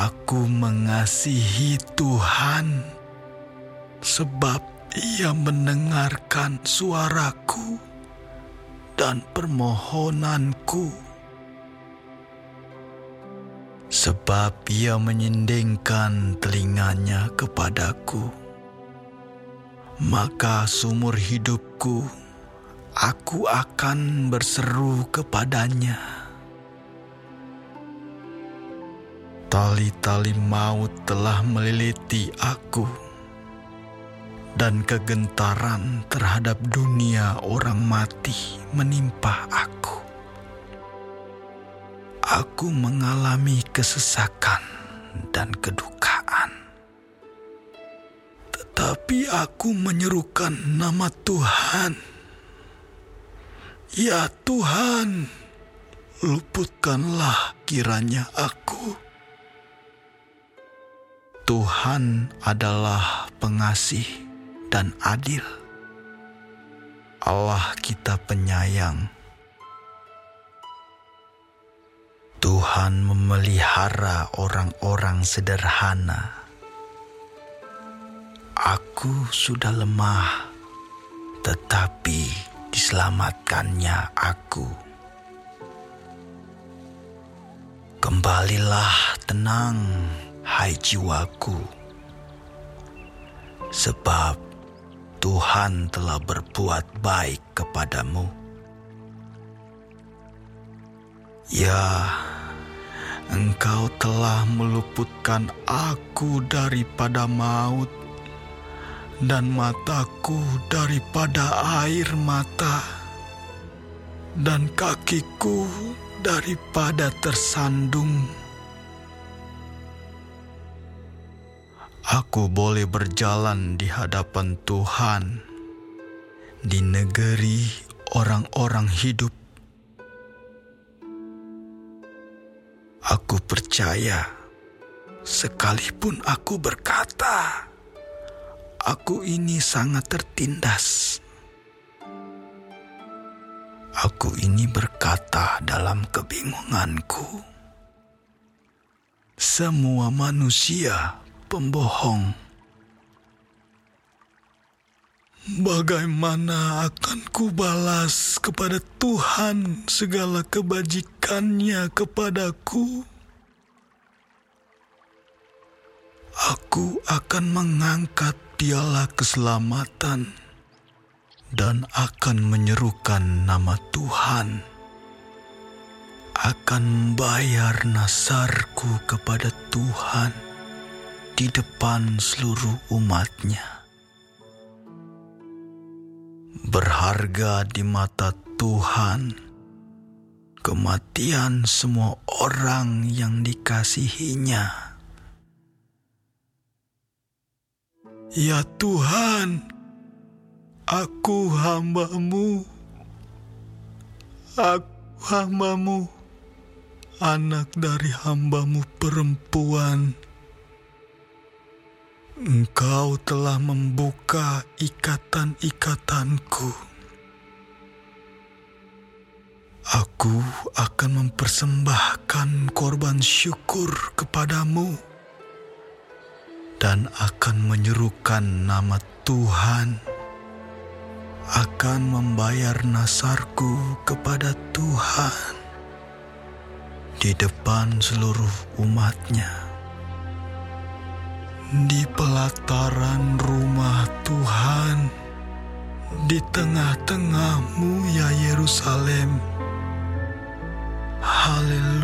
Aku mengasihi Tuhan sebab Ia mendengarkan suaraku dan permohonanku. Sebab Ia menyindingkan telinganya kepadaku. Maka sumur hidupku, aku akan berseru kepadanya. Tali-tali maut telah meliliti aku, dan kegentaran terhadap dunia orang mati menimpa aku. Aku mengalami kesesakan dan kedukaan, tetapi aku menyerukan nama Tuhan. Ya Tuhan, luputkanlah kiranya aku. Tuhan adalah pengasih dan adil. Allah kita penyayang. Tuhan memelihara orang-orang sederhana. Aku sudah lemah, tetapi diselamatkannya aku. Kembalilah tenang hai jiwaku, sebab Tuhan telah berbuat baik kepadamu. Ya, Engkau telah meluputkan aku daripada maut dan mataku daripada air mata dan kakiku daripada tersandung Aku boleh berjalan di hadapan Tuhan di negeri orang-orang hidup. Aku percaya, sekalipun aku berkata, "Aku ini sangat tertindas." Aku ini berkata dalam kebingunganku, "Semua manusia pembohong. Bagaimana akan kubalas kepada Tuhan segala kebajikannya kepadaku? Aku akan mengangkat piala keselamatan dan akan menyerukan nama Tuhan. Akan membayar nasarku kepada Tuhan di depan seluruh umatnya. Berharga di mata Tuhan, kematian semua orang yang dikasihinya. Ya Tuhan, aku hambamu, aku hambamu, anak dari hambamu perempuan. Engkau telah membuka ikatan-ikatanku. Aku akan mempersembahkan korban syukur kepadamu dan akan menyerukan nama Tuhan. Akan membayar nasarku kepada Tuhan di depan seluruh umatnya di pelataran rumah Tuhan, di tengah-tengahmu ya Yerusalem. Haleluya.